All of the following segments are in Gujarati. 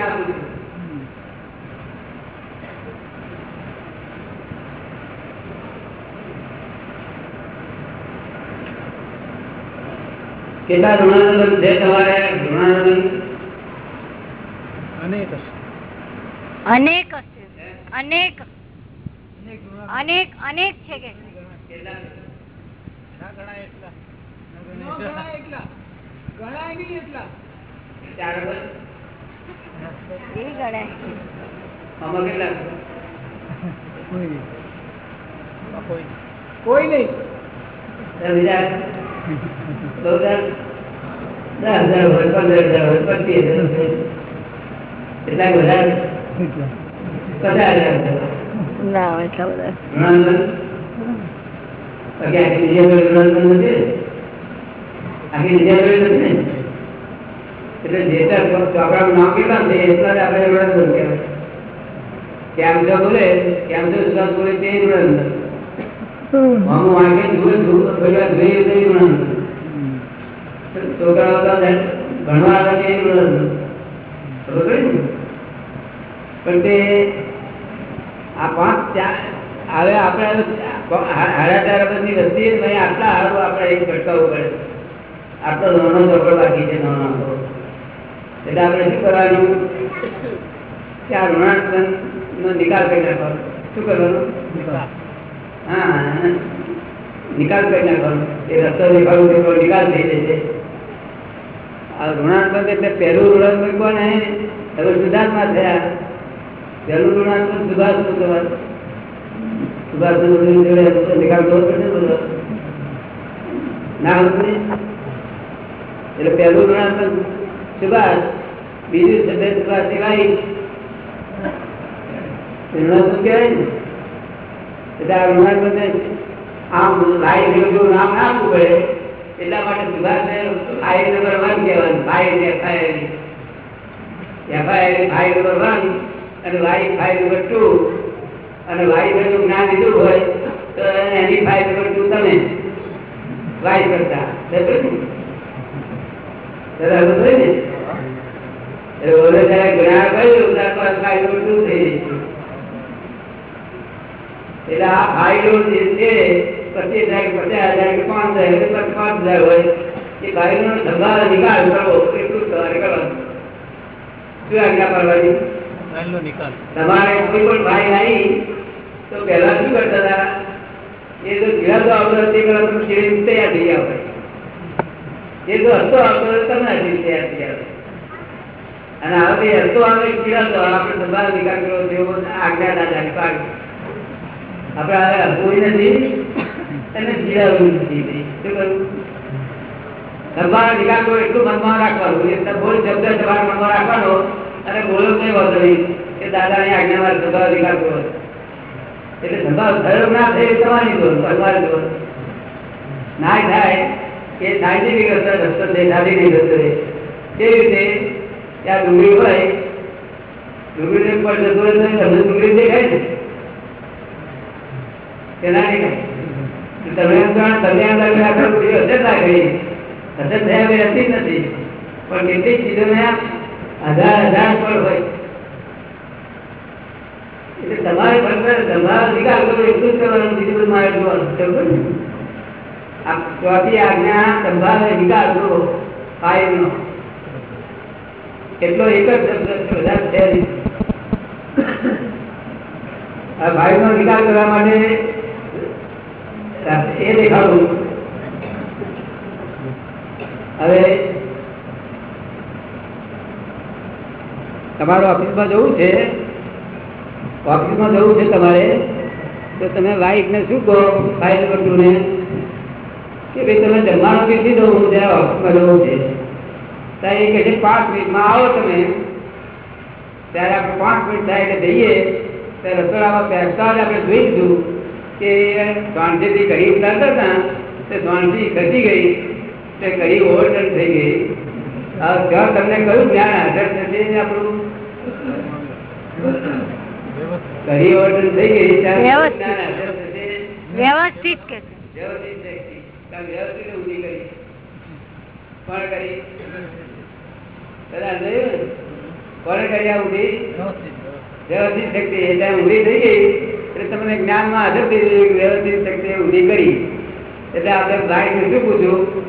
આપું છું. કેટલા ઋણાનંદ છે તમારે ઋણાનંદ અનેક હશે. અનેક અનેક. અનેક છે કે. કોઈ નહીં. દસ દસ હજાર. દસ હજાર હોય પંદર હજાર હોય પચીસ હજાર. કેટલાક વધારે પચાસ હજાર ના એટલા બધા જેટલા ચોપડાનું નામ કેટલા છે એટલા જ આપણે ઋણાનંદ કહેવાય કેમ જો બોલે કેમ જો સુધાર બોલે તે ઋણાનંદ મામું વાંકે જુએ જુએ ભેગા જોઈએ તે તો જાય, ભણવા આવે તે ઋણાનંદ ખબર ને? પણ તે આ પાંચ ચાર, હવે આપણે હાડા ચાર બધી વસ્તી ભાઈ આટલા હારું આપણે એ ભટકાવવું પડે આટલો નાનો ઝઘડો બાકી છે નાનો એટલે આપણે શું કરવાનું? કે આ ઋણાટન નો નિકાલ કરી નાખવાનો. શું કરવાનું? હા નિકાલ કરી નાખવાનો. એ રસ્તો દેખાડું તેનો નિકાલ થઈ જશે. આ ઋણાટન એટલે પહેલું ઋણાટન કોને હવે સુધાર્થમાં થયા. પહેલું ઋણાંકન સુભાષ કહેવાય સુભાષ નિકાલ કરવો પડશે બધો? ના હોતું એટલે પહેલું ઋણાંકન સુભાષ, બીજું તે સુભાષ સિવાય. ઋણાંકન કહેવાય ને? એટલે આ ઋણાંકનને આમ લાઈ જેવું નામ ના એટલા માટે સુભાષ આઈ નંબર વન કહેવાનું five FIR FIR five number one અને વાઈ ફાઈવ નંબર ટુ અને વાઈ નું જ્ઞાન લીધું હોય, તો એની ફાઈવ નંબર ટુ તમે વાઈ કરતા. એટલે આ છે, પચીસ પચાસ હજાર પાંચ હજાર પાંચ હજાર હોય, એ ફાઇલનો સંભાળ નિકાલ કરવો એટલું તમારે કરવાનું. કરવાની તમારે કોઈ પણ ભાઈ આવી તો પહેલા શું કરતા હતા? એ તો ગિરાતો આવતો તે પેલા તમે કેવી તૈયાર થઈ ગયા એ તો હસતો આવતો તમે તૈયાર થઈ ગયા અને હવે હસતો આવે ગિરાતો આપણે સંભાળ નિકાલ કરવો તેવો આજ્ઞા ના જાય પાક આપણે હવે હસવું નથી અને જીરાવું નથી શું કરવું તમારા નિકાલ એટલું મનમાં રાખવાનું. એટલે બોલ શબ્દ તમારા મનમાં રાખવાનો. અને બોલો નહીં વાંધો નહીં. કે દાદાની આજ્ઞામાં સંભાવ અધિકાર કરો એટલે સંભાવ ધર્મ ના થાય તમારી દોર તમારી દોર ના થાય એ સાયન્ટિફિક અસર રસ્તો છે સાદી નહીં જતો રહે કેવી રીતે? ત્યાં ડુંગળી હોય, ડુંગળી પર જતો રહે તો તમને ડુંગળી દેખાય ને કે ના દેખાય. તમે તમે એમ લાગે આ ખરું એ અસર ના કરી અસર થયા નથી. પણ કેટલીક ચીજોને હજાર હજાર કરો એટલું બધું? આ ચોથી આજ્ઞા સંભાવે નિકાલ એક જ શબ્દ છે આ ભાઈનો નિકાલ કરવા માટે એ દેખાડું. હવે તમારે ઓફિસમાં જવું છે? ઓફિસમાં જવું છે તમારે? તો તમે વાઈફને શું કહો ફાઇલ ને કે ભાઈ, તમે જમવાનું કેટલી જવું ત્યારે ઓફિસમાં જવું છે. ત્યારે એ કહે છે, પાંચ મિનિટમાં આવો તમે. ત્યારે આપણે પાંચ મિનિટ થાય એટલે જઈએ. ત્યારે રસોડામાં પહેરતા જ આપણે જોઈશું કે શાંતિથી ઘડી ઉતારતા હતા. તે શાંતિ ઘટી ગઈ. તે ઘડી ઓવરટર્ન થઈ ગઈ. જ્યાં તમને કયું જ્ઞાન હાજર થશે આપણું ઘડી ઓવરટર્ન થઈ ગઈ ત્યારે વ્યવસ્થિત. જ્ઞાન કે શક્તિ કારણ વ્યવસ્થિત ઊંધી કરી. કોણ કરી? કદાચ જોયું? ને? કોણે કરી આ ઊંધી વ્યવસ્થિત શક્તિ. એ ત્યાં ઊંધી થઈ ગઈ. એટલે તમને જ્ઞાનમાં હાજર થઈ ગયું વ્યવસ્થિત શક્તિ ઊંધી કરી. એટલે આપણે લાઈટ શું પૂછ્યું?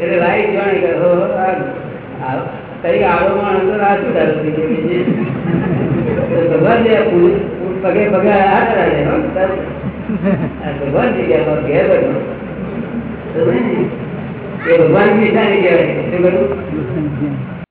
એટલે લાઈટ જાણી કે હો, આ- આ- આડો માણસ તો આ શું દારૂ પી ગયો ભગવાન જે પગે પગે આ તાર- ભગવાન જગ્યા ઘેર બેઠો. એ ભગવાન નિશાની કહેવાય. શું કરું